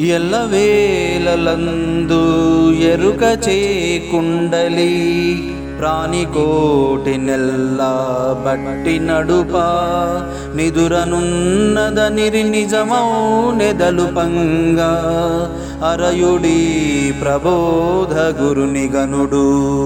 ఎల్లవేలందు ఎరుక చేకుండలి ప్రాణికోటి నెల్ల బట్టి నడుప. నిదురనున్నదనిరి నిజమౌ నెదలు పంగ. అరయుడి ప్రబోధ గురునిగనుడు.